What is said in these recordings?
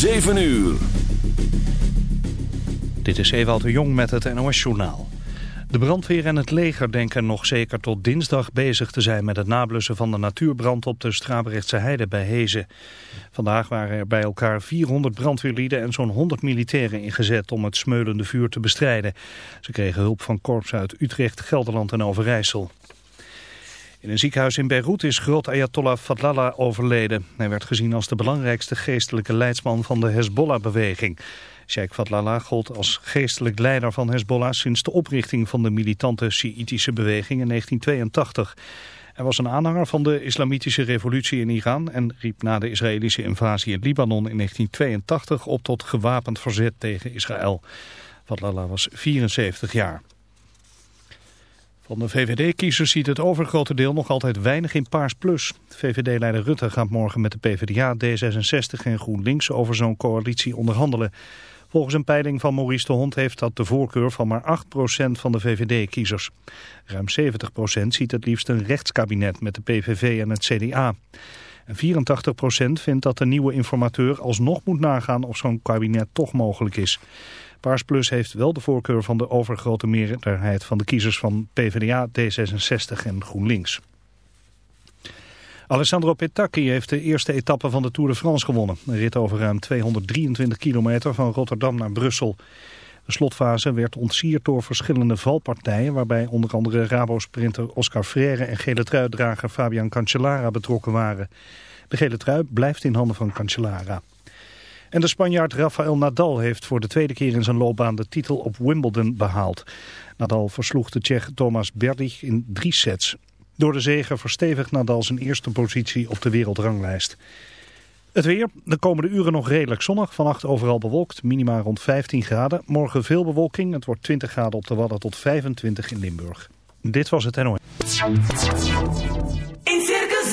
7 uur. Dit is Ewald de Jong met het NOS-journaal. De brandweer en het leger denken nog zeker tot dinsdag bezig te zijn met het nablussen van de natuurbrand op de Strabrechtse Heide bij Hezen. Vandaag waren er bij elkaar 400 brandweerlieden en zo'n 100 militairen ingezet om het smeulende vuur te bestrijden. Ze kregen hulp van korps uit Utrecht, Gelderland en Overijssel. In een ziekenhuis in Beirut is groot Ayatollah Fadlallah overleden. Hij werd gezien als de belangrijkste geestelijke leidsman van de Hezbollah-beweging. Sheikh Fadlallah gold als geestelijk leider van Hezbollah sinds de oprichting van de militante Sjiitische beweging in 1982. Hij was een aanhanger van de islamitische revolutie in Iran en riep na de Israëlische invasie in Libanon in 1982 op tot gewapend verzet tegen Israël. Fadlallah was 74 jaar. Van de VVD-kiezers ziet het overgrote deel nog altijd weinig in Paars Plus. VVD-leider Rutte gaat morgen met de PvdA, D66 en GroenLinks over zo'n coalitie onderhandelen. Volgens een peiling van Maurice de Hond heeft dat de voorkeur van maar 8% van de VVD-kiezers. Ruim 70% ziet het liefst een rechtskabinet met de PVV en het CDA. En 84% vindt dat de nieuwe informateur alsnog moet nagaan of zo'n kabinet toch mogelijk is. Paars Plus heeft wel de voorkeur van de overgrote meerderheid van de kiezers van PvdA, D66 en GroenLinks. Alessandro Petacchi heeft de eerste etappe van de Tour de France gewonnen. Een rit over ruim 223 kilometer van Rotterdam naar Brussel. De slotfase werd ontsierd door verschillende valpartijen... waarbij onder andere Rabo-sprinter Oscar Freire en gele truidrager Fabian Cancellara betrokken waren. De gele trui blijft in handen van Cancellara. En de Spanjaard Rafael Nadal heeft voor de tweede keer in zijn loopbaan de titel op Wimbledon behaald. Nadal versloeg de Tsjech Thomas Berdych in drie sets. Door de zegen verstevigt Nadal zijn eerste positie op de wereldranglijst. Het weer, de komende uren nog redelijk zonnig. Vannacht overal bewolkt, minima rond 15 graden. Morgen veel bewolking, het wordt 20 graden op de Wadden tot 25 in Limburg. Dit was het NOS. In Circus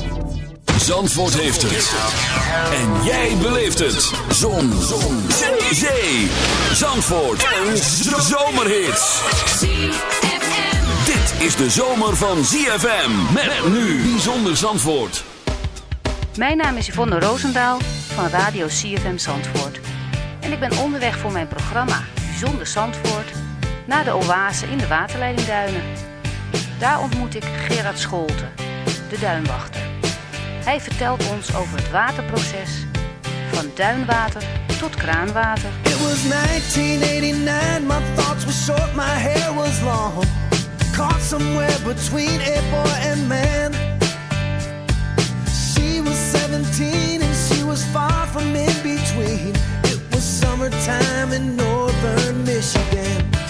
Zandvoort heeft het. En jij beleeft het. Zon. Zon. Zee. Zee. Zandvoort. Een zomerhit. Dit is de zomer van ZFM. Met nu Bijzonder Zandvoort. Mijn naam is Yvonne Roosendaal van Radio CFM Zandvoort. En ik ben onderweg voor mijn programma Bijzonder Zandvoort naar de oase in de waterleidingduinen. Daar ontmoet ik Gerard Scholten, de duinwachter. Hij vertelt ons over het waterproces, van duinwater tot kraanwater. It was 1989, my thoughts were short, my hair was long. Caught somewhere between a boy and man. She was 17 and she was far from in between. It was summertime in northern Michigan.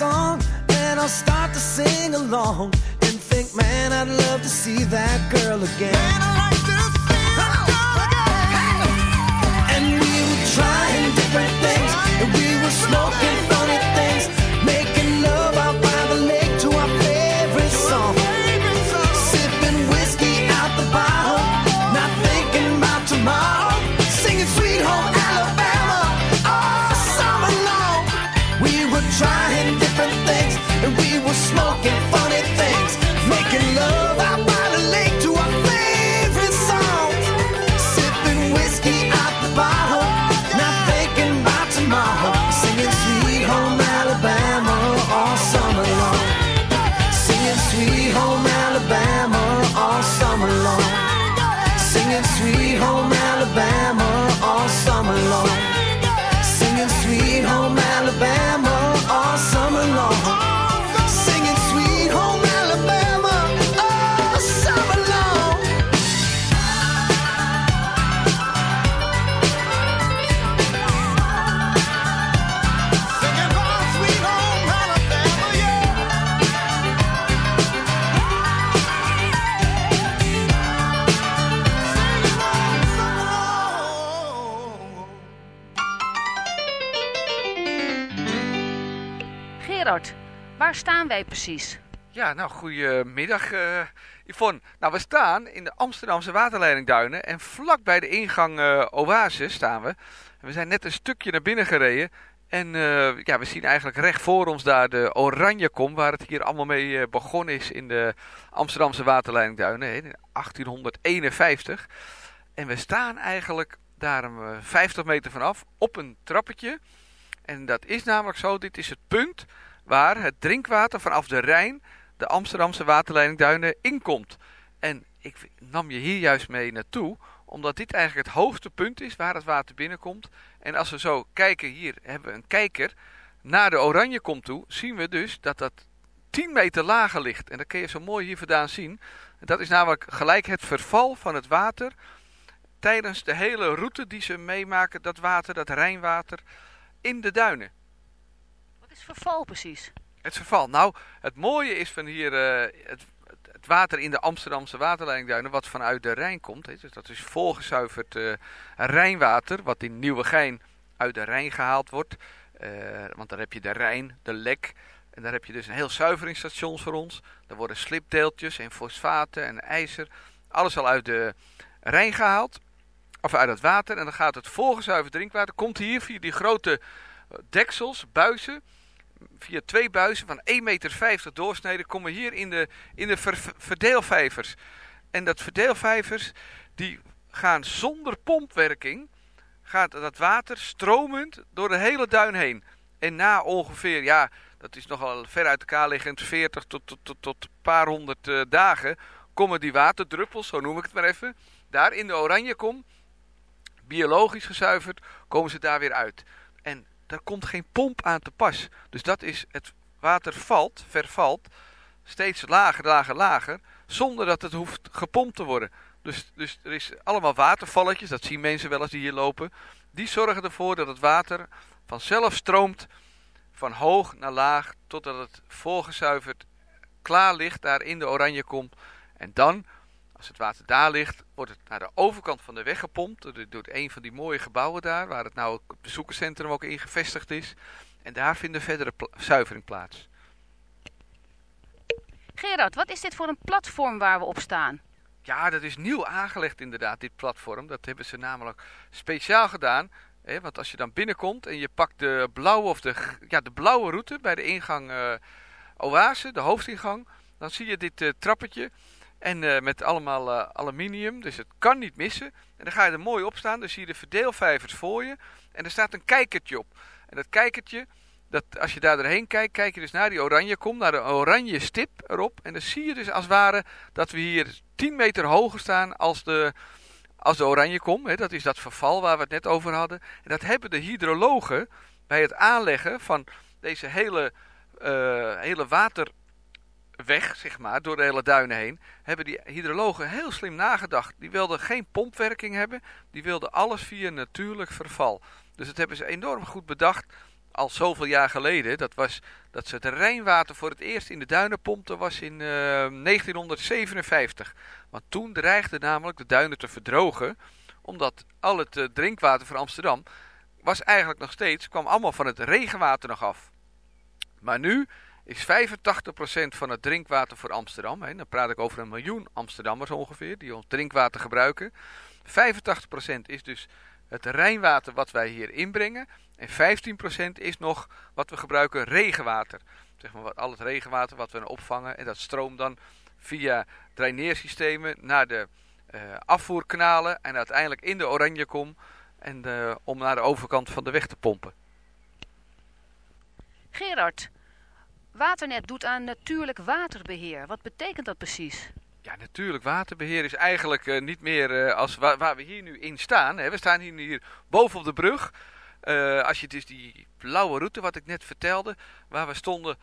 Song and I'll start to sing along and think, man, I'd love to see that girl again. Wij precies? Ja, nou, goedemiddag eh Yvonne. Nou, we staan in de Amsterdamse waterleidingduinen en vlak bij de ingang eh Oase staan we. We zijn net een stukje naar binnen gereden en eh, ja, we zien eigenlijk recht voor ons daar de Oranjekom, waar het hier allemaal mee begonnen is in de Amsterdamse waterleidingduinen in 1851. En we staan eigenlijk daar een eh, 50 meter vanaf op een trappetje. En dat is namelijk zo, dit is het punt waar het drinkwater vanaf de Rijn de Amsterdamse waterleidingduinen inkomt. En ik nam je hier juist mee naartoe, omdat dit eigenlijk het hoogste punt is waar het water binnenkomt. En als we zo kijken, hier hebben we een kijker naar de Oranjekom toe, zien we dus dat dat 10 meter lager ligt. En dat kun je zo mooi hier vandaan zien. Dat is namelijk gelijk het verval van het water tijdens de hele route die ze meemaken, dat water, dat Rijnwater, in de duinen. Is verval precies? Het verval. Nou, het mooie is van hier eh, het, het water in de Amsterdamse waterleidingduinen, wat vanuit de Rijn komt. Dus dat is volgezuiverd eh, Rijnwater, wat in Nieuwegein uit de Rijn gehaald wordt. Eh, want daar heb je de Rijn, de Lek. En daar heb je dus een heel zuiveringsstation voor ons. Daar worden slipdeeltjes en fosfaten en ijzer. Alles al uit de Rijn gehaald. Of uit het water. En dan gaat het volgezuiverd drinkwater. Komt hier via die grote deksels, buizen via twee buizen van 1,50 meter doorsneden komen hier in de, in de ver- ver- verdeelvijvers. En dat verdeelvijvers die gaan zonder pompwerking, gaat dat water stromend door de hele duin heen. En na ongeveer, ja, dat is nogal ver uit elkaar liggend, 40 tot, tot, tot, tot een paar honderd eh, dagen, komen die waterdruppels, zo noem ik het maar even, daar in de Oranjekom, biologisch gezuiverd, komen ze daar weer uit. En daar komt geen pomp aan te pas. Dus dat is, het water valt, vervalt, steeds lager, lager, lager, zonder dat het hoeft gepompt te worden. Dus, dus er is allemaal watervalletjes, dat zien mensen wel als die hier lopen. Die zorgen ervoor dat het water vanzelf stroomt van hoog naar laag, totdat het volgezuiverd klaar ligt daar in de Oranjekom. En dan, Als het water daar ligt, wordt het naar de overkant van de weg gepompt. Door, een van die mooie gebouwen daar, waar het nou het bezoekerscentrum ook in gevestigd is. En daar vindt de verdere pla- zuivering plaats. Gerard, wat is dit voor een platform waar we op staan? Ja, dat is nieuw aangelegd inderdaad, dit platform. Dat hebben ze namelijk speciaal gedaan. Hè, want als je dan binnenkomt en je pakt de blauwe, of de, ja, de blauwe route bij de ingang eh, Oase, de hoofdingang, dan zie je dit eh, trappetje. En eh, met allemaal eh, aluminium, dus het kan niet missen. En dan ga je er mooi op staan, dan zie je de verdeelvijvers voor je. En er staat een kijkertje op. En dat kijkertje, dat, als je daar doorheen kijkt, kijk je dus naar die oranje kom, naar de oranje stip erop. En dan zie je dus als het ware dat we hier 10 meter hoger staan als de, als de oranje kom. Dat is dat verval waar we het net over hadden. En dat hebben de hydrologen bij het aanleggen van deze hele, eh, hele waterweg, zeg maar, door de hele duinen heen, hebben die hydrologen heel slim nagedacht. Die wilden geen pompwerking hebben, die wilden alles via natuurlijk verval. Dus dat hebben ze enorm goed bedacht al zoveel jaar geleden. Dat was dat ze het Rijnwater voor het eerst in de duinen pompten was in eh, 1957. Want toen dreigde namelijk de duinen te verdrogen. Omdat al het eh, drinkwater van Amsterdam was eigenlijk nog steeds, kwam allemaal van het regenwater nog af. Maar nu is 85% van het drinkwater voor Amsterdam, hè, dan praat ik over een miljoen Amsterdammers ongeveer, die ons drinkwater gebruiken. 85% is dus het Rijnwater wat wij hier inbrengen. En 15% is nog wat we gebruiken regenwater. Zeg maar al het regenwater wat we opvangen. En dat stroomt dan via draineersystemen naar de eh, afvoerkanalen. En uiteindelijk in de Oranjekom. En eh, om naar de overkant van de weg te pompen. Gerard, Waternet doet aan natuurlijk waterbeheer. Wat betekent dat precies? Ja, natuurlijk. Waterbeheer is eigenlijk eh, niet meer eh, als wa- waar we hier nu in staan. Hè. We staan hier, hier boven op de brug. Eh, als je dus die blauwe route, wat ik net vertelde, waar we stonden,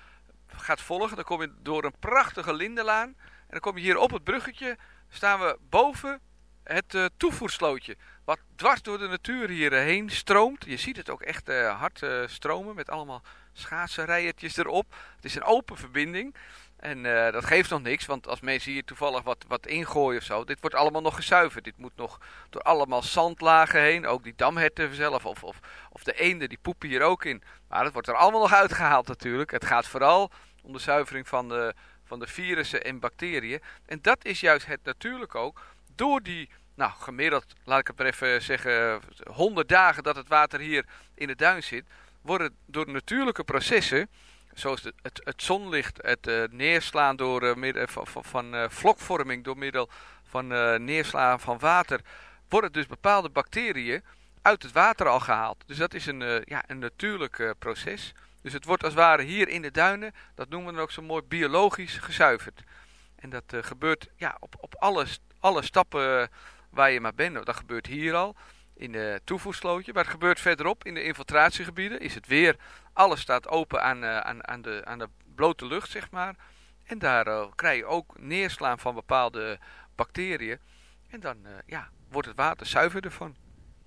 gaat volgen. Dan kom je door een prachtige lindenlaan. En dan kom je hier op het bruggetje, staan we boven het toevoerslootje. Wat dwars door de natuur hierheen stroomt. Je ziet het ook echt hard stromen met allemaal schaatsenrijertjes erop. Het is een open verbinding. En eh, dat geeft nog niks, want als mensen hier toevallig wat, wat ingooien of zo, dit wordt allemaal nog gezuiverd. Dit moet nog door allemaal zandlagen heen, ook die damherten zelf of, of, of de eenden, die poepen hier ook in. Maar dat wordt er allemaal nog uitgehaald natuurlijk. Het gaat vooral om de zuivering van de, van de virussen en bacteriën. En dat is juist het natuurlijk ook, door die, nou gemiddeld, laat ik het maar even zeggen, 100 dagen dat het water hier in de duin zit, worden door natuurlijke processen zoals het, het zonlicht, het eh, neerslaan door eh, middel van, van, van eh, vlokvorming door middel van eh, neerslaan van water, worden dus bepaalde bacteriën uit het water al gehaald. Dus dat is een, eh, ja, een natuurlijk eh, proces. Dus het wordt als het ware hier in de duinen, dat noemen we dan ook zo mooi, biologisch gezuiverd. En dat eh, gebeurt ja, op, op alle, alle stappen eh, waar je maar bent. Dat gebeurt hier al, in de toevoerslootje. Maar het gebeurt verderop, in de infiltratiegebieden, is het weer alles staat open aan, eh, aan, aan, de, aan de blote lucht, zeg maar. En daar eh, krijg je ook neerslaan van bepaalde bacteriën. En dan eh, ja, wordt het water zuiverder van.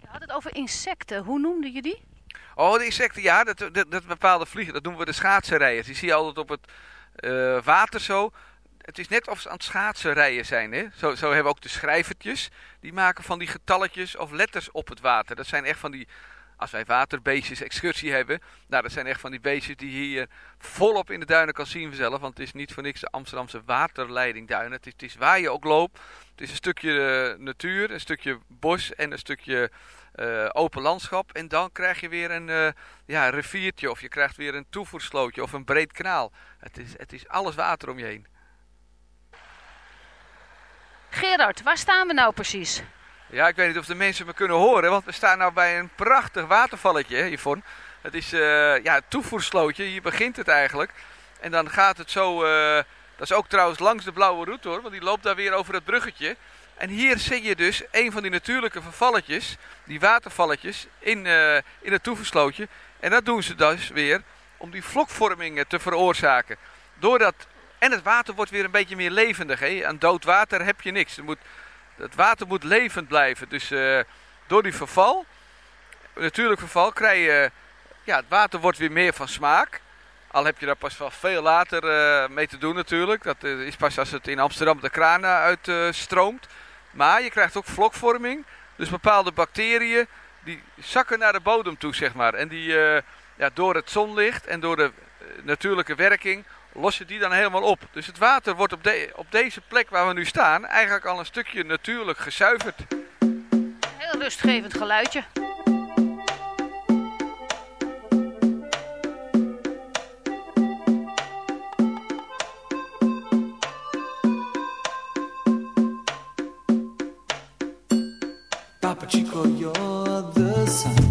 Je had het over insecten. Hoe noemde je die? Oh, de insecten, ja, dat, dat, dat bepaalde vliegen, dat noemen we de schaatsenrijers. Die zie je altijd op het water zo. Het is net of ze aan het schaatsenrijden zijn. Hè? Zo, zo hebben we ook de schrijvertjes. Die maken van die getalletjes of letters op het water. Dat zijn echt van die, als wij waterbeestjes excursie hebben. Nou, dat zijn echt van die beestjes die je hier volop in de duinen kan zien vanzelf. Want het is niet voor niks de Amsterdamse waterleidingduinen. Het is, het is waar je ook loopt. Het is een stukje eh, natuur, een stukje bos en een stukje eh, open landschap. En dan krijg je weer een eh, ja, riviertje of je krijgt weer een toevoerslootje of een breed kanaal. Het is, het is alles water om je heen. Gerard, waar staan we nou precies? Ja, ik weet niet of de mensen me kunnen horen, want we staan nou bij een prachtig watervalletje, Yvonne. Het is eh, ja, het toevoerslootje, hier begint het eigenlijk. En dan gaat het zo, eh, dat is ook trouwens langs de blauwe route hoor, want die loopt daar weer over het bruggetje. En hier zie je dus een van die natuurlijke vervalletjes, die watervalletjes, in, eh, in het toevoerslootje. En dat doen ze dus weer om die vlokvorming te veroorzaken. Doordat, en het water wordt weer een beetje meer levendig. Hè? Aan dood water heb je niks. Er moet, het water moet levend blijven. Dus eh, door die verval, natuurlijk verval, krijg je... Ja, het water wordt weer meer van smaak. Al heb je daar pas wel veel later eh, mee te doen natuurlijk. Dat eh, is pas als het in Amsterdam de kraan uitstroomt. stroomt. maar je krijgt ook vlokvorming. Dus bepaalde bacteriën die zakken naar de bodem toe, zeg maar. En die ja, door het zonlicht en door de natuurlijke werking los je die dan helemaal op. Dus het water wordt op, de, op deze plek waar we nu staan eigenlijk al een stukje natuurlijk gezuiverd. Heel rustgevend geluidje. Papa Chico, you're the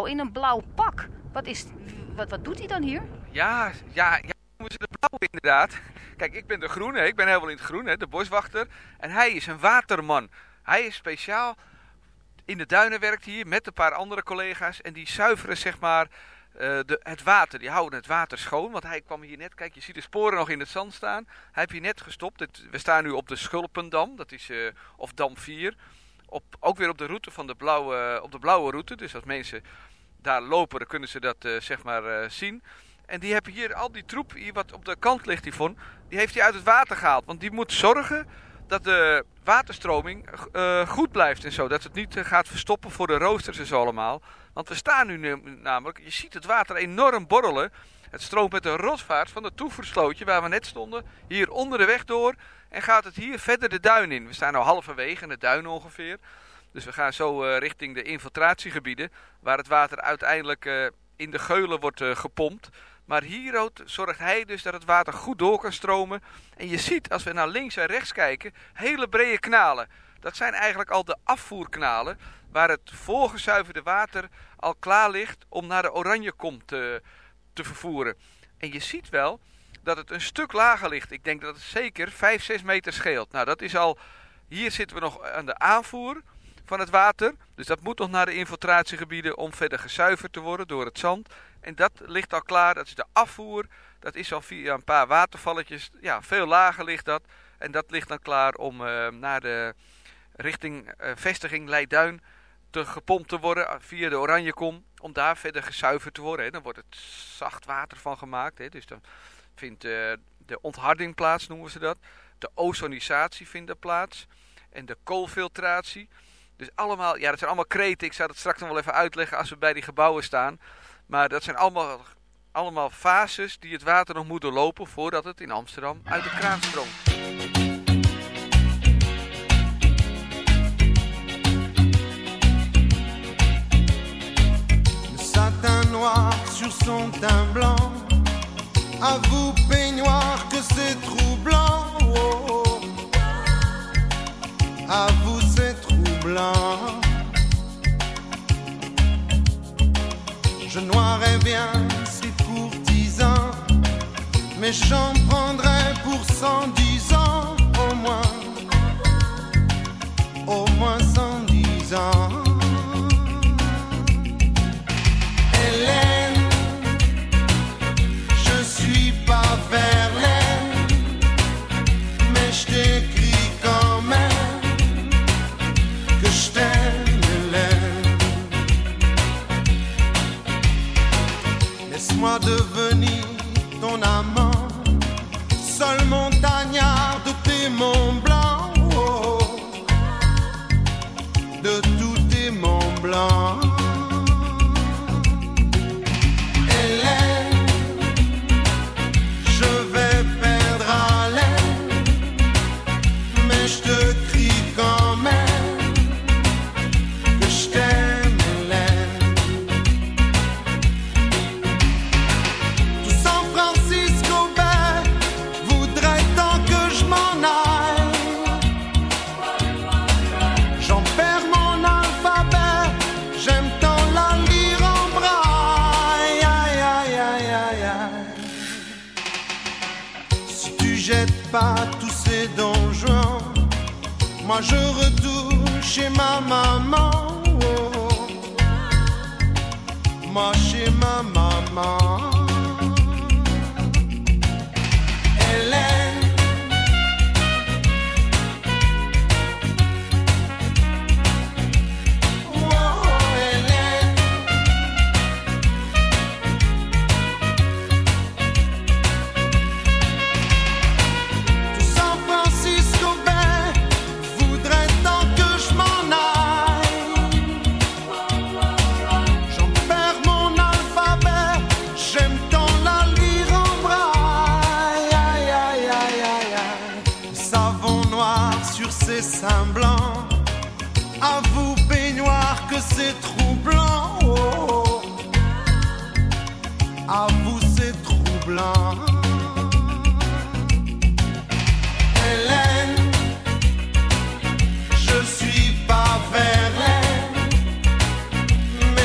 in een blauw pak. Wat, is, wat, wat doet hij dan hier? Ja, ja, ja, noemen ze de blauwe inderdaad. Kijk, ik ben de groene, ik ben helemaal in het groen, de boswachter. En hij is een waterman. Hij is speciaal in de duinen werkt hier met een paar andere collega's. En die zuiveren zeg maar eh, de, het water. Die houden het water schoon. Want hij kwam hier net, kijk je ziet de sporen nog in het zand staan. Hij heeft hier net gestopt. Het- we staan nu op de Schulpendam, dat is, eh, of Dam 4. Op, ook weer op de route van de blauwe, op de blauwe route. Dus als mensen daar lopen, dan kunnen ze dat eh, zeg maar eh, zien. En die hebben hier al die troep, hier wat op de kant ligt, Yvonne, die heeft hij uit het water gehaald. Want die moet zorgen dat de waterstroming eh, goed blijft en zo. Dat het niet gaat verstoppen voor de roosters en zo allemaal. Want we staan nu- namelijk, je ziet het water enorm borrelen. Het stroomt met een rotvaart van het toevoerslootje waar we net stonden, hier onder de weg door. En gaat het hier verder de duin in. We staan nu halverwege in de duin ongeveer. Dus we gaan zo eh, richting de infiltratiegebieden, waar het water uiteindelijk eh, in de geulen wordt eh, gepompt. Maar hier zorgt hij dus dat het water goed door kan stromen. En je ziet, als we naar links en rechts kijken, hele brede kanalen. Dat zijn eigenlijk al de afvoerkanalen, waar het voorgezuiverde water al klaar ligt om naar de Oranjekom te, te vervoeren. En je ziet wel dat het een stuk lager ligt. Ik denk dat het zeker 5, 6 meter scheelt. Nou, dat is al. Hier zitten we nog aan de aanvoer van het water. Dus dat moet nog naar de infiltratiegebieden om verder gezuiverd te worden door het zand. En dat ligt al klaar. Dat is de afvoer. Dat is al via een paar watervalletjes. Ja, veel lager ligt dat. En dat ligt dan klaar om eh, naar de richting eh, vestiging Leiduin te gepompt te worden eh, via de Oranjekom. Om daar verder gezuiverd te worden. Hè. Dan wordt het zacht water van gemaakt. Hè. Dus dan vindt eh, de ontharding plaats, noemen ze dat. De ozonisatie vindt er plaats. En de koolfiltratie. Dus allemaal, ja, dat zijn allemaal kreten. Ik zou dat straks nog wel even uitleggen als we bij die gebouwen staan. Maar dat zijn allemaal, allemaal fases die het water nog moet doorlopen voordat het in Amsterdam uit de kraan stroomt. Satin noir sur son teint blanc. À vous, peignoir, que c'est troublant. Oh. À vous, c'est troublant. Je noirais bien ces courtisans, mais j'en prendrais pour cent dix ans au moins. Au moins cent dix ans. Laisse-moi devenir ton amant, seul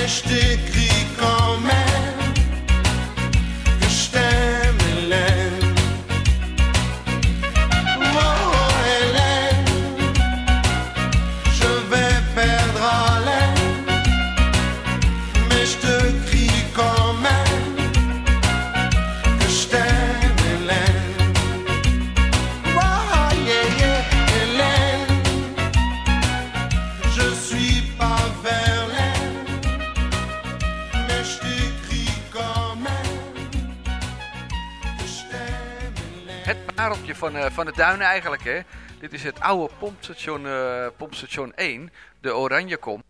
mais je van, eh, van de duinen eigenlijk. Hè. Dit is het oude pompstation, eh, pompstation 1, de Oranjekom.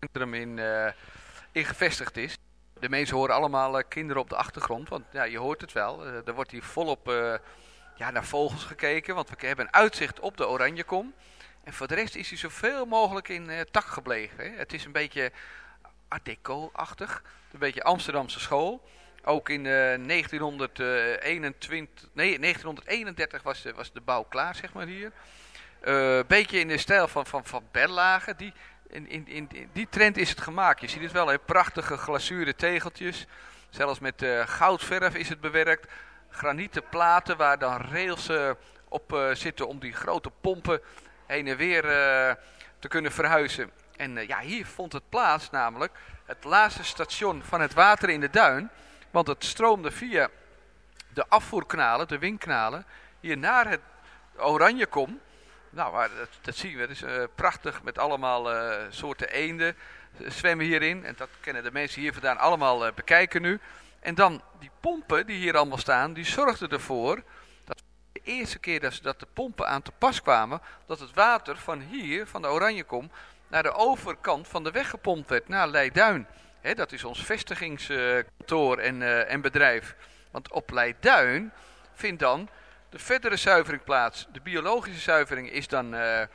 Centrum in, eh, in gevestigd is. De mensen horen allemaal kinderen op de achtergrond, want ja, je hoort het wel. Er wordt hier volop ja, naar vogels gekeken, want we hebben een uitzicht op de Oranjekom. En voor de rest is hij zoveel mogelijk in tak gebleven. Hè. Het is een beetje art deco-achtig, een beetje Amsterdamse school. Ook in eh, 1921, nee, 1931 was de, was de bouw klaar, zeg maar hier. Een beetje in de stijl van, van, van Berlage. Die, in, in, in, die trend is het gemaakt. Je ziet het wel, hè? prachtige glazuurde tegeltjes. Zelfs met eh, goudverf is het bewerkt. Granieten platen waar dan rails eh, op eh, zitten om die grote pompen heen en weer eh, te kunnen verhuizen. En eh, ja, hier vond het plaats namelijk het laatste station van het water in de duin. Want het stroomde via de afvoerkanalen, de windkanalen, hier naar het Oranjekom. Nou, dat, dat zien we. Het is eh, prachtig met allemaal eh, soorten eenden eh, zwemmen hierin. En dat kennen de mensen hier vandaan allemaal bekijken nu. En dan die pompen die hier allemaal staan, die zorgden ervoor dat de eerste keer dat, dat de pompen aan te pas kwamen, dat het water van hier, van de Oranjekom, naar de overkant van de weg gepompt werd, naar Leiduin. Dat is ons vestigingskantoor en, eh, bedrijf. Want op Leiduin vindt dan de verdere zuivering plaats. De biologische zuivering is dan eh, eh,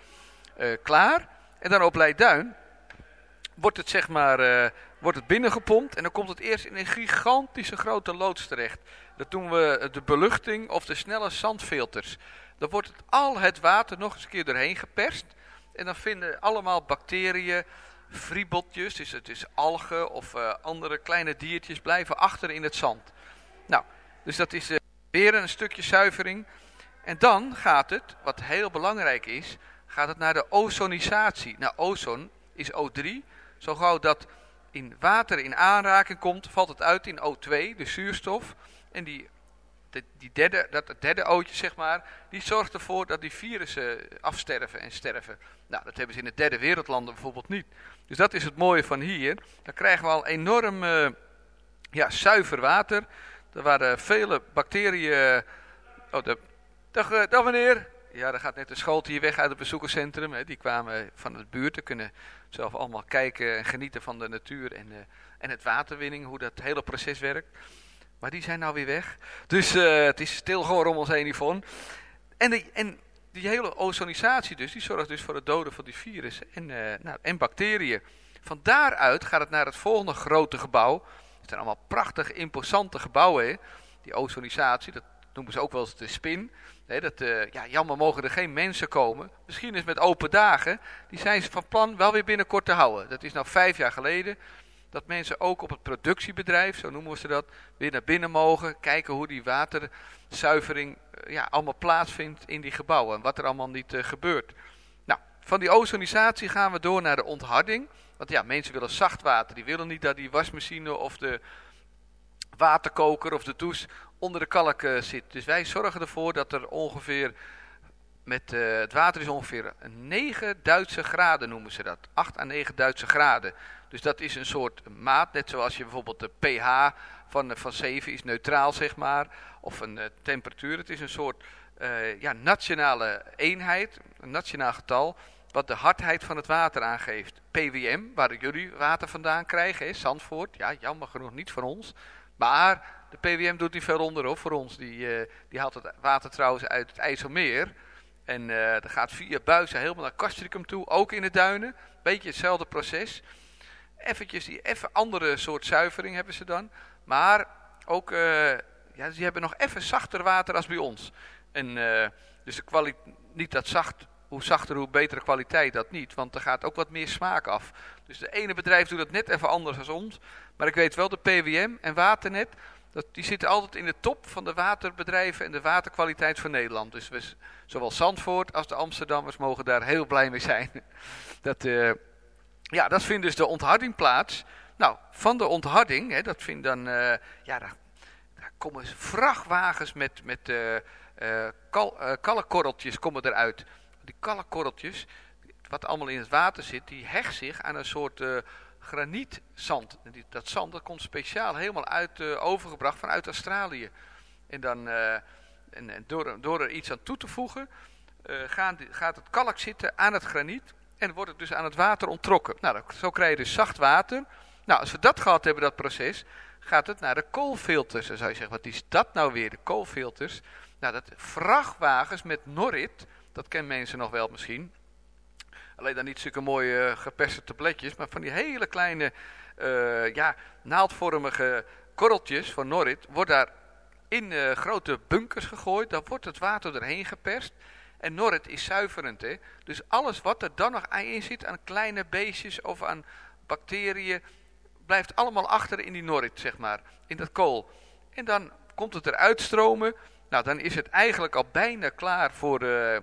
klaar. En dan op Leiduin wordt het zeg maar wordt het binnengepompt. En dan komt het eerst in een gigantische grote loods terecht. Dat doen we de beluchting of de snelle zandfilters. Dan wordt het, al het water nog eens een keer doorheen geperst. En dan vinden allemaal bacteriën, friebeltjes, dus het is algen of eh, andere kleine diertjes blijven achter in het zand. Nou, dus dat is eh, weer een stukje zuivering. En dan gaat het, wat heel belangrijk is, gaat het naar de ozonisatie. Nou, ozon is O3. Zo gauw dat in water in aanraking komt, valt het uit in O2, de zuurstof. En die, die derde, dat het derde ootje, zeg maar, die zorgt ervoor dat die virussen afsterven en sterven. Nou, dat hebben ze in de derde wereldlanden bijvoorbeeld niet. Dus dat is het mooie van hier. Dan krijgen we al enorm eh, ja, zuiver water. Er waren vele bacteriën. Oh, de, dag, eh, dag meneer. Ja, er gaat net een schooltje hier weg uit het bezoekerscentrum. Hè. Die kwamen van de buurt. Ze kunnen zelf allemaal kijken en genieten van de natuur en, eh, en het waterwinning. Hoe dat hele proces werkt. Maar die zijn nou weer weg. Dus eh, het is stil geworden om ons heen. En, die, en die hele ozonisatie dus, die zorgt dus voor het doden van die virussen en, eh, nou, en bacteriën. Van daaruit gaat het naar het volgende grote gebouw. Het zijn allemaal prachtig, imposante gebouwen. Die ozonisatie, dat noemen ze ook wel eens de spin. Dat, eh, ja, jammer mogen er geen mensen komen. Misschien is met open dagen, die zijn ze van plan wel weer binnenkort te houden. Dat is nou vijf jaar geleden. Dat mensen ook op het productiebedrijf, zo noemen we ze dat, weer naar binnen mogen. Kijken hoe die waterzuivering eh, ja, allemaal plaatsvindt in die gebouwen. En wat er allemaal niet eh, gebeurt. Nou, van die ozonisatie gaan we door naar de ontharding. Want ja, mensen willen zacht water. Die willen niet dat die wasmachine of de waterkoker of de douche onder de kalk eh, zit. Dus wij zorgen ervoor dat er ongeveer, met, eh, het water is ongeveer 9 Duitse graden noemen ze dat. 8 à 9 Duitse graden. Dus dat is een soort maat, net zoals je bijvoorbeeld de pH van, eh, van 7 is neutraal zeg maar. Of een eh, temperatuur, het is een soort ja, nationale eenheid, een nationaal getal wat de hardheid van het water aangeeft. PWM, waar jullie water vandaan krijgen, is Zandvoort. Ja, jammer genoeg niet van ons. Maar de PWM doet niet veel onder voor ons. Die, die haalt het water trouwens uit het IJsselmeer. En eh dat gaat via buizen helemaal naar Castricum toe, ook in de duinen. Beetje hetzelfde proces. Eventjes die even andere soort zuivering hebben ze dan. Maar ook, eh, ja, ze hebben nog even zachter water als bij ons. En eh, dus de kwali- niet dat zacht, hoe zachter, hoe betere kwaliteit, dat niet. Want er gaat ook wat meer smaak af. Dus de ene bedrijf doet het net even anders als ons. Maar ik weet wel, de PWM en Waternet, dat, die zitten altijd in de top van de waterbedrijven en de waterkwaliteit van Nederland. Dus we, zowel Zandvoort als de Amsterdammers mogen daar heel blij mee zijn. Dat, eh, ja, dat vindt dus de ontharding plaats. Nou, van de ontharding, hè, dat vindt dan, eh, ja, daar, komen vrachtwagens met, met eh, eh, kal, kalkkorreltjes komen eruit. Die kalkkorreltjes, wat allemaal in het water zit, die hecht zich aan een soort granietzand. Dat zand dat komt speciaal helemaal uit, eh, overgebracht vanuit Australië. En dan, eh, en, door, door er iets aan toe te voegen, eh, gaat het kalk zitten aan het graniet en wordt het dus aan het water onttrokken. Nou, dan- zo krijg je dus zacht water. Nou, als we dat gehad hebben, dat proces, gaat het naar de koolfilters. Dan zou je zeggen, wat is dat nou weer, de koolfilters? Nou, dat vrachtwagens met Norrit, dat kennen mensen nog wel misschien. Alleen dan niet zulke mooie eh, geperste tabletjes, maar van die hele kleine, eh, ja, naaldvormige korreltjes van Norrit, wordt daar in eh, grote bunkers gegooid. Dan wordt het water erheen geperst. En Norrit is zuiverend, hè. Dus alles wat er dan nog in zit aan kleine beestjes of aan bacteriën, blijft allemaal achter in die Norrit, zeg maar, in dat kool. En dan komt het eruit stromen. Nou, dan is het eigenlijk al bijna klaar voor, eh,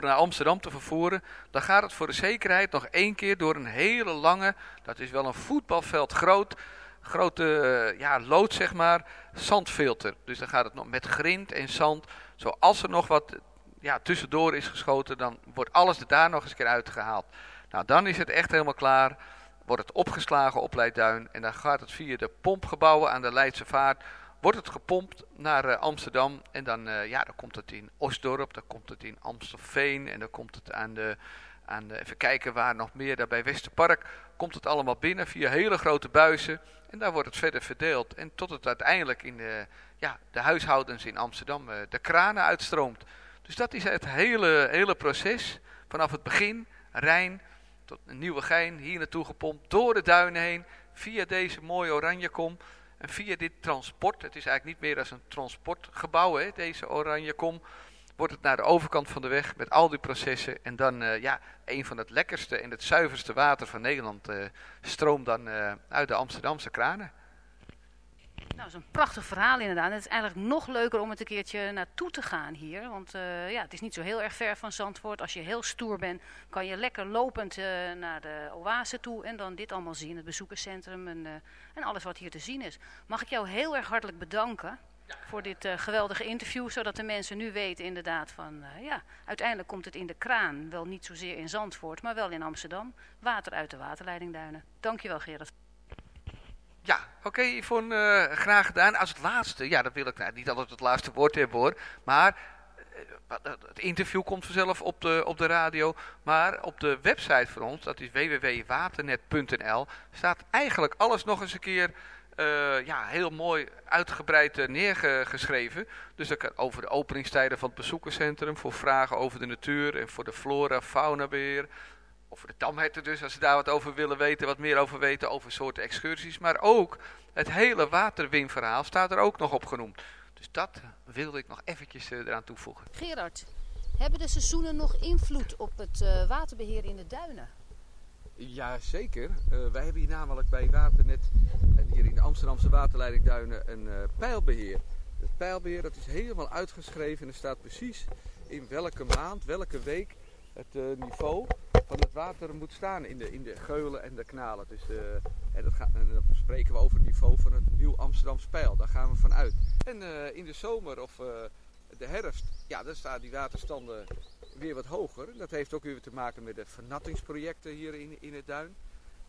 naar Amsterdam te vervoeren. Dan gaat het voor de zekerheid nog één keer door een hele lange, dat is wel een voetbalveld groot, grote eh, ja, lood zeg maar, zandfilter. Dus dan gaat het nog met grind en zand. Zoals er nog wat ja, tussendoor is geschoten, dan wordt alles er daar nog eens een keer uitgehaald. Nou, dan is het echt helemaal klaar. Wordt het opgeslagen op Leidduin. En dan gaat het via de pompgebouwen aan de Leidse Vaart. Wordt het gepompt naar eh, Amsterdam. En dan, eh, ja, dan komt het in Osdorp. Dan komt het in Amstelveen. En dan komt het aan de, aan de... Even kijken waar nog meer. Daar bij Westerpark komt het allemaal binnen via hele grote buizen. En daar wordt het verder verdeeld. En tot het uiteindelijk in de, ja, de huishoudens in Amsterdam eh, de kranen uitstroomt. Dus dat is het hele, hele proces. Vanaf het begin, Rijn, tot nieuwe gein, hier naartoe gepompt, door de duinen heen, via deze mooie Oranjekom. En via dit transport, het is eigenlijk niet meer als een transportgebouw, hè, deze Oranjekom, wordt het naar de overkant van de weg met al die processen. En dan, eh, ja, een van het lekkerste en het zuiverste water van Nederland eh, stroomt dan eh, uit de Amsterdamse kranen. Nou, dat is een prachtig verhaal inderdaad. Het is eigenlijk nog leuker om het een keertje naartoe te gaan hier. Want eh, ja, het is niet zo heel erg ver van Zandvoort. Als je heel stoer bent, kan je lekker lopend eh, naar de oase toe. En dan dit allemaal zien, het bezoekerscentrum en, eh, en alles wat hier te zien is. Mag ik jou heel erg hartelijk bedanken voor dit geweldige interview. Zodat de mensen nu weten inderdaad van, ja, uiteindelijk komt het in de kraan. Wel niet zozeer in Zandvoort, maar wel in Amsterdam. Water uit de waterleidingduinen. Dankjewel Gerard. Ja, oké Yvonne, eh, graag gedaan. Als het laatste, ja, dat wil ik nou, niet altijd het laatste woord hebben hoor. Maar eh, het interview komt vanzelf op de, op de radio. Maar op de website van ons, dat is www.waternet.nl, staat eigenlijk alles nog eens een keer eh, ja, heel mooi uitgebreid neergeschreven. Dus dat over de openingstijden van het bezoekerscentrum, voor vragen over de natuur en voor de flora, fauna beheer. Over de tamherten dus, als ze daar wat over willen weten, wat meer over weten, over soorten excursies. Maar ook het hele waterwinverhaal staat er ook nog op genoemd. Dus dat wilde ik nog eventjes eh, eraan toevoegen. Gerard, hebben de seizoenen nog invloed op het eh, waterbeheer in de duinen? Jazeker. Uh, wij hebben hier namelijk bij Waternet en hier in de Amsterdamse waterleidingduinen een eh, pijlbeheer. Het pijlbeheer dat is helemaal uitgeschreven en er staat precies in welke maand, welke week het eh, niveau van het water moet staan in de, in de geulen en de kanalen. Dus, eh, en, dat gaat, en dan spreken we over het niveau van het nieuw Amsterdamse pijl. Daar gaan we van uit. En eh, in de zomer of eh, de herfst, ja, dan staan die waterstanden weer wat hoger. Dat heeft ook weer te maken met de vernattingsprojecten hier in, in het duin.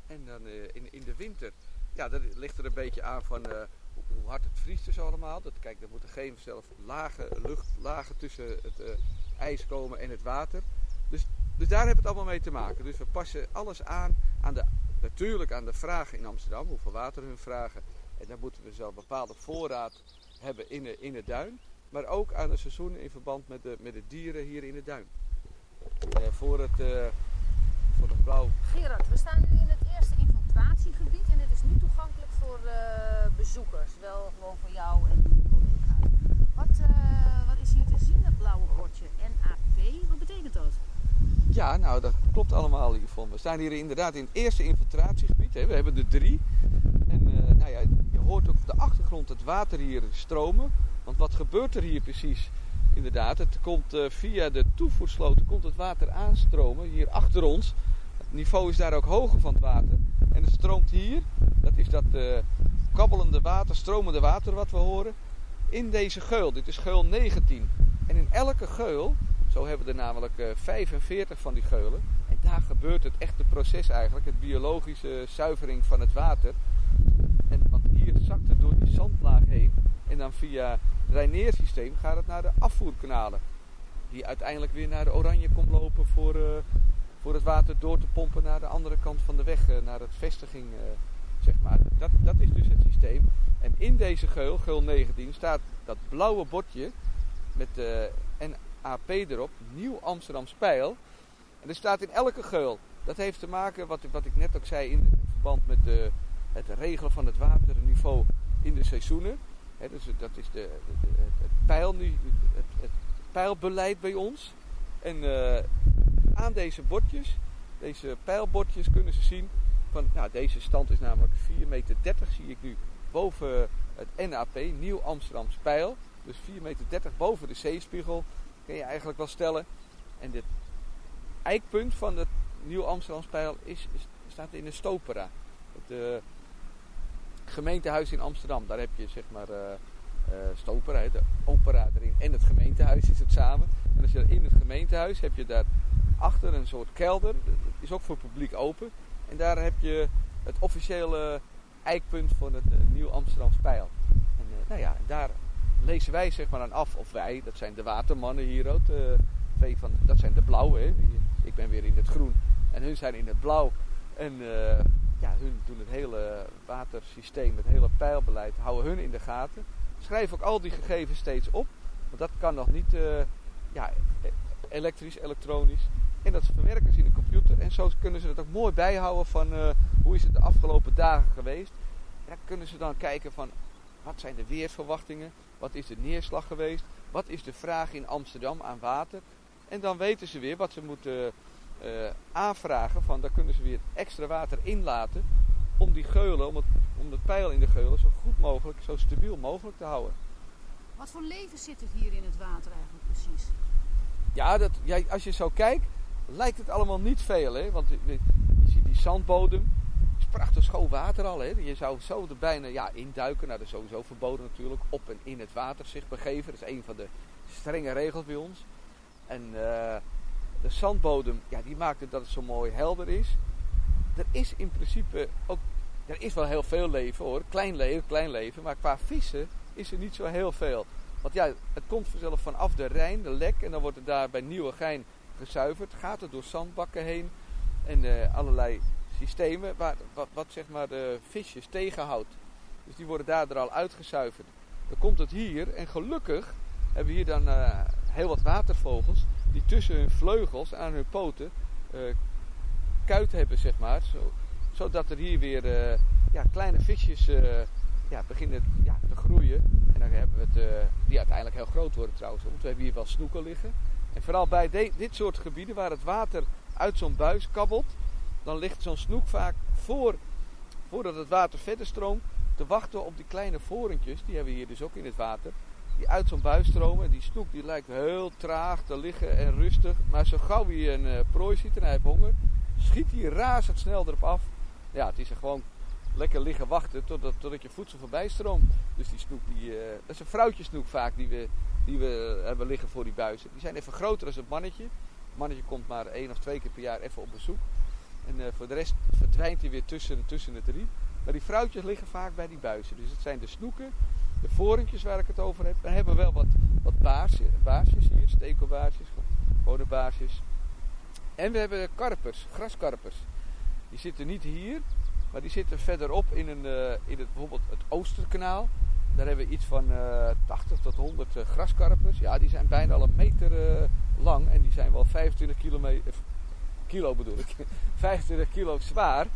En dan eh, in, in de winter, ja, dat ligt er een beetje aan van eh, hoe, hard het vriest dus allemaal. Dat, kijk, er moeten geen zelf lage luchtlagen tussen het eh, ijs komen en het water. Dus, dus daar heeft het allemaal mee te maken. Dus we passen alles aan, aan de, natuurlijk aan de vragen in Amsterdam, hoeveel water hun vragen. En dan moeten we zo een bepaalde voorraad hebben in, de, in het duin. Maar ook aan het seizoen in verband met de, met de dieren hier in het duin. Eh, voor, het, eh, voor het blauw. Gerard, we staan nu in het eerste infiltratiegebied en het is niet toegankelijk voor eh, bezoekers. Wel gewoon voor jou en je collega's. Wat, eh, wat is hier te zien, dat blauwe bordje? NAP, wat betekent dat? Ja, nou dat klopt allemaal hiervan. We staan hier inderdaad in het eerste infiltratiegebied. Hè. We hebben er drie. En eh, nou ja, je hoort ook op de achtergrond het water hier stromen. Want wat gebeurt er hier precies? Inderdaad, het komt eh, via de toevoersloten komt het water aanstromen hier achter ons. Het niveau is daar ook hoger van het water. En het stroomt hier, dat is dat eh, kabbelende water, stromende water wat we horen, in deze geul. Dit is geul 19. En in elke geul, zo hebben we er namelijk eh, 45 van die geulen. En daar gebeurt het echte proces eigenlijk, het biologische zuivering van het water. En, want hier zakt het door die zandlaag heen. En dan via draineersysteem gaat het naar de afvoerkanalen. Die uiteindelijk weer naar de Oranje komt lopen voor, eh, voor het water door te pompen naar de andere kant van de weg, eh, naar het vestiging, eh, zeg maar. Dat, dat is dus het systeem. En in deze geul, geul 19, staat dat blauwe bordje met de NAP erop, Nieuw Amsterdam Spijl. En er staat in elke geul. Dat heeft te maken, wat, wat ik net ook zei, in verband met de, het regelen van het waterniveau in de seizoenen. Dus dat is de, de- het, pijl, het, het pijlbeleid bij ons. En eh, aan deze bordjes, deze pijlbordjes, kunnen ze zien van, nou, deze stand is namelijk 4,30 meter, zie ik nu, boven het NAP, Nieuw Amsterdams Pijl. Dus 4,30 meter boven de zeespiegel, kun je eigenlijk wel stellen. En dit eikpunt van het Nieuw Amsterdams Pijl is, is- staat in de Stopera. Het eh, gemeentehuis in Amsterdam. Daar heb je zeg maar eh eh, Stopera, de opera erin en het gemeentehuis is het samen. En als je in het gemeentehuis heb je daar achter een soort kelder. Dat is ook voor het publiek open. En daar heb je het officiële eikpunt van het Nieuw Amsterdams Pijl. En nou ja, daar lezen wij zeg maar aan af. Of wij, dat zijn de watermannen hier ook. Van, dat zijn de blauwe. Ik ben weer in het groen. En hun zijn in het blauw. En eh, ja, hun doen het hele watersysteem, het hele pijlbeleid, houden hun in de gaten. Schrijf ook al die gegevens steeds op. Want dat kan nog niet eh, ja, e- elektrisch, elektronisch. En dat verwerken ze in de computer. En zo kunnen ze het ook mooi bijhouden van eh, hoe is het de afgelopen dagen geweest. Ja, kunnen ze dan kijken van wat zijn de weersverwachtingen, wat is de neerslag geweest, wat is de vraag in Amsterdam aan water. En dan weten ze weer wat ze moeten eh, aanvragen van daar kunnen ze weer extra water inlaten om die geulen, om het, om het pijl in de geulen zo goed mogelijk, zo stabiel mogelijk te houden. Wat voor leven zit er hier in het water eigenlijk precies? Ja, dat, ja, als je zo kijkt, lijkt het allemaal niet veel. Hè? Want je, je ziet die zandbodem. Prachtig schoon water al. Hè? Je zou zo er bijna ja, induiken. Nou, dat is sowieso verboden natuurlijk. Op en in het water zich begeven. Dat is een van de strenge regels bij ons. En eh, de zandbodem, ja, die maakt het dat het zo mooi helder is. Er is in principe ook... Er is wel heel veel leven hoor. Klein leven, klein leven. Maar qua vissen is er niet zo heel veel. Want ja, het komt vanzelf vanaf de Rijn, de lek. En dan wordt het daar bij Nieuwegein gezuiverd. Gaat het door zandbakken heen. En eh, allerlei systemen waar, wat, wat zeg maar de visjes tegenhoudt. Dus die worden daardoor al uitgezuiverd. Dan komt het hier. En gelukkig hebben we hier dan eh, heel wat watervogels. Die tussen hun vleugels aan hun poten eh, kuit hebben, zeg maar. Zo, zodat er hier weer eh, ja, kleine visjes ja, beginnen ja, te groeien. En dan hebben we het, die uiteindelijk heel groot worden trouwens. Want we hebben hier wel snoeken liggen. En vooral bij dit soort gebieden waar het water uit zo'n buis kabbelt. Dan ligt zo'n snoek vaak voor, voordat het water verder stroomt. Te wachten op die kleine vorentjes. Die hebben we hier dus ook in het water. Die uit zo'n buis stromen. En die snoek die lijkt heel traag te liggen en rustig. Maar zo gauw hij een eh, prooi ziet en hij heeft honger. Schiet hij razendsnel erop af. Ja, het is er gewoon lekker liggen wachten totdat, totdat je voedsel voorbij stroomt. Dus die snoek, die, eh, dat is een vrouwtjesnoek vaak die we, die we hebben liggen voor die buizen. Die zijn even groter dan het mannetje. Het mannetje komt maar één of twee keer per jaar even op bezoek. En eh, voor de rest verdwijnt hij weer tussen, tussen het riet. Maar die vrouwtjes liggen vaak bij die buizen. Dus het zijn de snoeken, de vorentjes waar ik het over heb. Dan hebben we wel wat, wat baarsjes, hier, stekelbaarsjes, gewone baarsjes. En we hebben karpers, graskarpers. Die zitten niet hier, maar die zitten verderop in, een, eh, in het, bijvoorbeeld het Oosterkanaal. Daar hebben we iets van eh 80 tot 100 eh, graskarpers. Ja, die zijn bijna al een meter eh, lang en die zijn wel 25 kilometer, kilo bedoel ik, 25 kilo zwaar.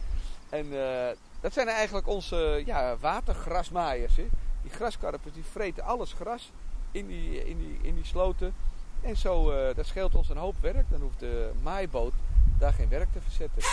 En eh, dat zijn eigenlijk onze ja, watergrasmaaiers. Hè. Die graskarpers die vreten alles gras in die, in die, in die sloten. En zo, eh, dat scheelt ons een hoop werk. Dan hoeft de maaiboot daar geen werk te verzetten.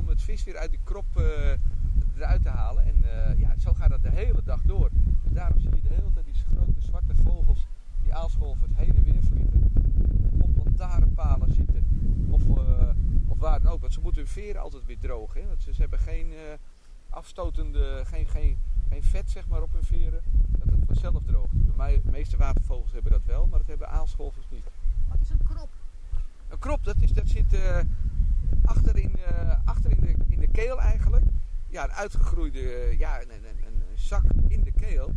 Om het vis weer uit die krop eh, eruit te halen. En eh, ja, zo gaat dat de hele dag door. Dus daarom zie je de hele tijd die grote zwarte vogels, die aalscholvers heen en weer vliegen. Op lantaarnpalen zitten. Of, eh, of waar dan ook. Want ze moeten hun veren altijd weer drogen. Hè? Want ze, ze hebben geen afstotende, geen, geen, geen vet zeg maar op hun veren. Dat het vanzelf droogt. De me- meeste watervogels hebben dat wel, maar dat hebben aalscholvers niet. Wat is een krop? Een krop, dat, is, dat zit achter, in, eh, achter in, de, in de keel eigenlijk. Ja, een uitgegroeide eh, ja, een, een, een, zak in de keel.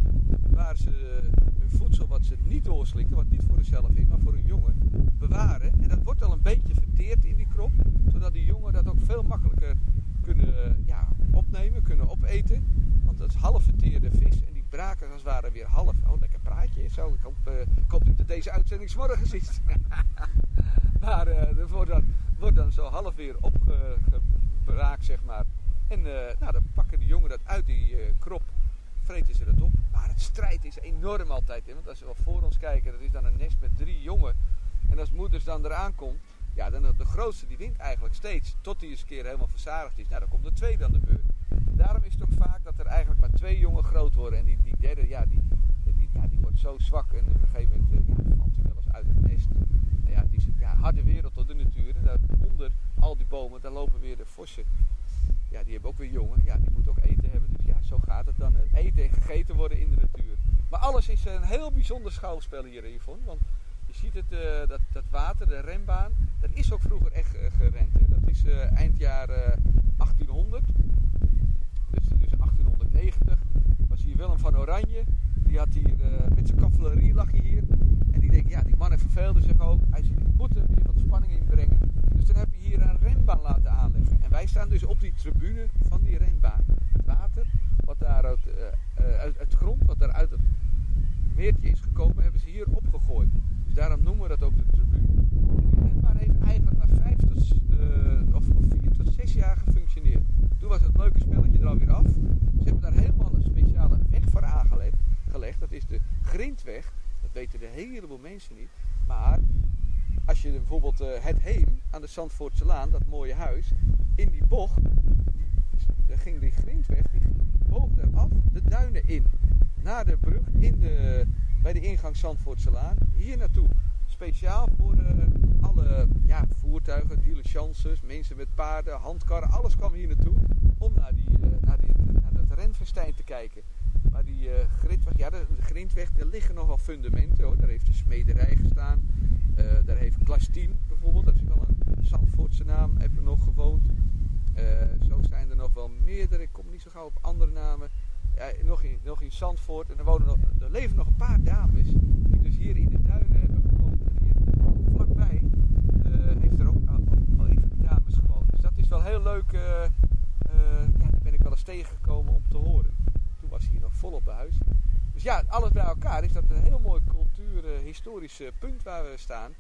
Waar ze eh, hun voedsel, wat ze niet doorslikken, wat niet voor zichzelf is, maar voor hun jongen, bewaren. En dat wordt al een beetje verteerd in die krop. Zodat die jongen dat ook veel makkelijker kunnen ja, opnemen, kunnen opeten. Want dat is half verteerde vis. Braken als het ware weer half. Oh, lekker praatje. Zo, ik hoop, eh, ik dat deze uitzending 's morgens is. maar eh er wordt dan, wordt dan zo half weer opgebraakt, zeg maar. En eh, nou, dan pakken de jongen dat uit die krop, vreten ze dat op. Maar het strijd is enorm altijd. Hè? Want als we wel voor ons kijken, dat is dan een nest met drie jongen. En als moeders dan eraan komt, ja, dan de grootste die wint eigenlijk steeds. Tot die eens een keer helemaal verzadigd is. Nou, dan komt de tweede aan de beurt. Daarom is het ook vaak dat er eigenlijk maar twee jongen groot worden. En die, die derde, ja die, die, ja, die wordt zo zwak. En op een gegeven moment eh, ja, valt hij wel eens uit het nest. Nou ja, het is een ja, harde wereld tot de natuur. En daaronder al die bomen, daar lopen weer de vossen. Ja, die hebben ook weer jongen. Ja, die moeten ook eten hebben. Dus ja, zo gaat het dan. Eten en gegeten worden in de natuur. Maar alles is een heel bijzonder schouwspel hier, Yvonne. Want je ziet het, eh, dat, dat water, de rembaan, dat is ook vroeger echt eh, gerend. Hè. Dat is eh, eind jaren 1800. Dus, dus 1890 was hier Willem van Oranje. Die had hier, met zijn cavalerie lag hier. En die denken, ja, die mannen verveelden zich ook. Hij zei, moeten weer wat spanning inbrengen. Dus dan heb je hier een renbaan laten aanleggen. En wij staan dus op die tribune van die renbaan. Het water, wat daar uit, uit, grond, wat daar uit het meertje is gekomen, hebben ze hier opgegooid. Daarom noemen we dat ook de tribune. Die renbaan heeft eigenlijk maar vijf tot, eh, of, tot zes jaar gefunctioneerd. Toen was het leuke spelletje er alweer af. Ze hebben daar helemaal een speciale weg voor aangelegd. Gelegd. Dat is de Grindweg. Dat weten de heleboel mensen niet. Maar als je bijvoorbeeld eh, het Heem aan de Zandvoortse Laan, dat mooie huis, in die bocht, daar ging die Grindweg, die boog eraf de duinen in. Naar de brug in de, bij de ingang Zandvoortse Laan, hier naartoe. Speciaal voor eh, alle ja, voertuigen, diligences, mensen met paarden, handkarren, alles kwam hier naartoe om naar, die, eh, naar, die, naar dat renfestijn te kijken. Maar die eh grindweg, ja, de, grindweg, er liggen nog wel fundamenten hoor. Daar heeft de smederij gestaan. Daar heeft Klas 10 bijvoorbeeld, dat is wel een Zandvoortse naam, heb er nog gewoond. Zo zijn er nog wel meerdere, ik kom niet zo gauw op andere namen. Nog, in, nog in Zandvoort. En er, wonen nog, er leven nog een paar dames die dus hier in de duinen hebben gewoond. En hier vlakbij eh, heeft er ook al, even dames gewoond. Dus dat is wel heel leuk. eh, eh, ja, die ben ik wel eens tegengekomen om te horen. Toen was hier nog volop huis. Dus ja, alles bij elkaar is dat een heel mooi cultuur-historisch punt waar we staan.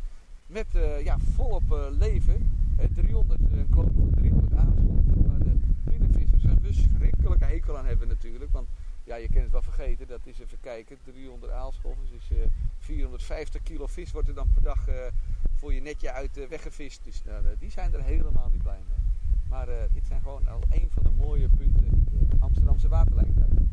Met ja, volop leven. Hè, 300, eh, een kolonie van 300 aanscholven. Waar de binnenvissers een verschrikkelijke hekel aan hebben natuurlijk. Want ja, je kan het wel vergeten. Dat is even kijken. 300 aalscholvers is eh 450 kilo vis wordt er dan per dag eh, voor je netje uit eh, weggevist. Dus nou, die zijn er helemaal niet blij mee. Maar dit zijn gewoon al een van de mooie punten in de Amsterdamse waterlijntuin.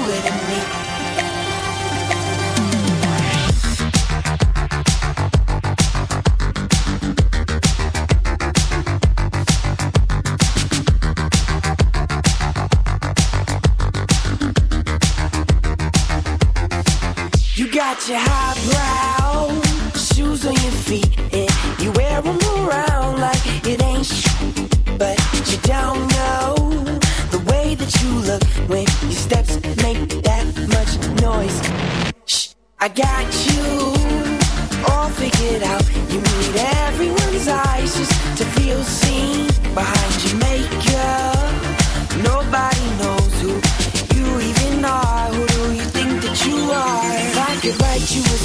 shoes on your feet, and you wear them around like it ain't sh- But you don't know the way that you look when your steps make that much noise. Shh, I got you all figured out. You need everyone's eyes just to feel seen behind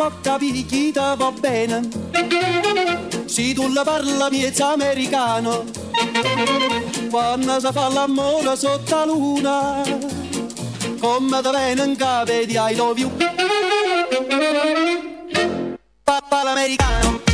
fa capire chi ti va bene. Se tu la parla miezza americano, quando si fa l'amore sotto la luna, come ti viene in capo di I love you. Papà l'americano.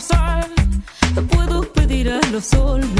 pasar, puedo pedir a los soles